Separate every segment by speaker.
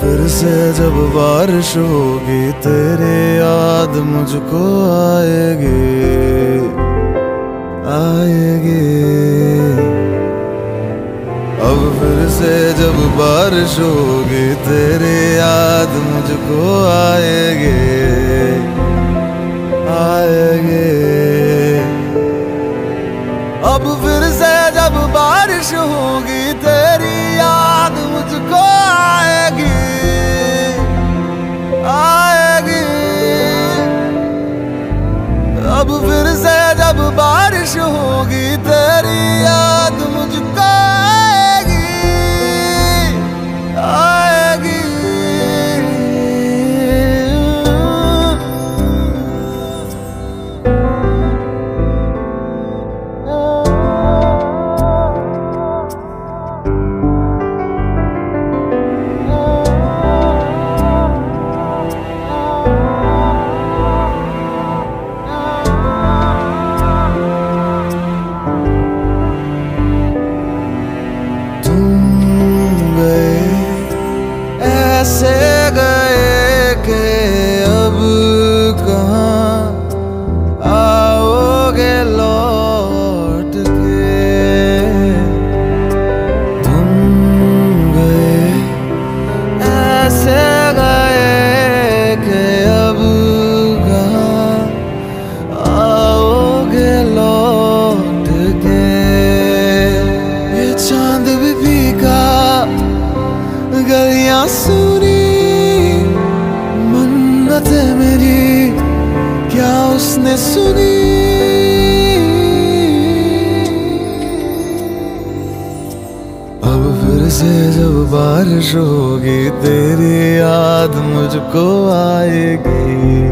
Speaker 1: फिर से जब बारिश होगी तेरे याद मुझको आएगी आएगी। जब बारिश होगी, तेरी याद मुझको आएगी। आएगी। अब फिर से जब बारिश होगी, तेरी याद मुझको आएगी। आएगी। अब फिर से जब बारिश होगी, तेरी याद मुझको ऐसे गए के अब कहाँ? आओगे लौट के? तुम गए, ऐसे गए कि अब कहाँ? आओगे लौट के? ये चाँद भी फीका गलियाँ सुनी क्या उसने सुनी अब फिर से जब बारिश होगी, तेरी याद मुझको आएगी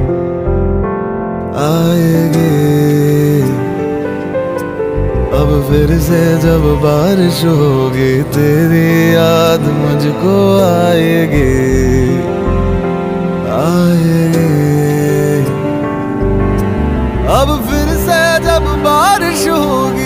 Speaker 1: आएगी। अब फिर से जब बारिश होगी, तेरी याद मुझको आएगी। जब बारिश होगी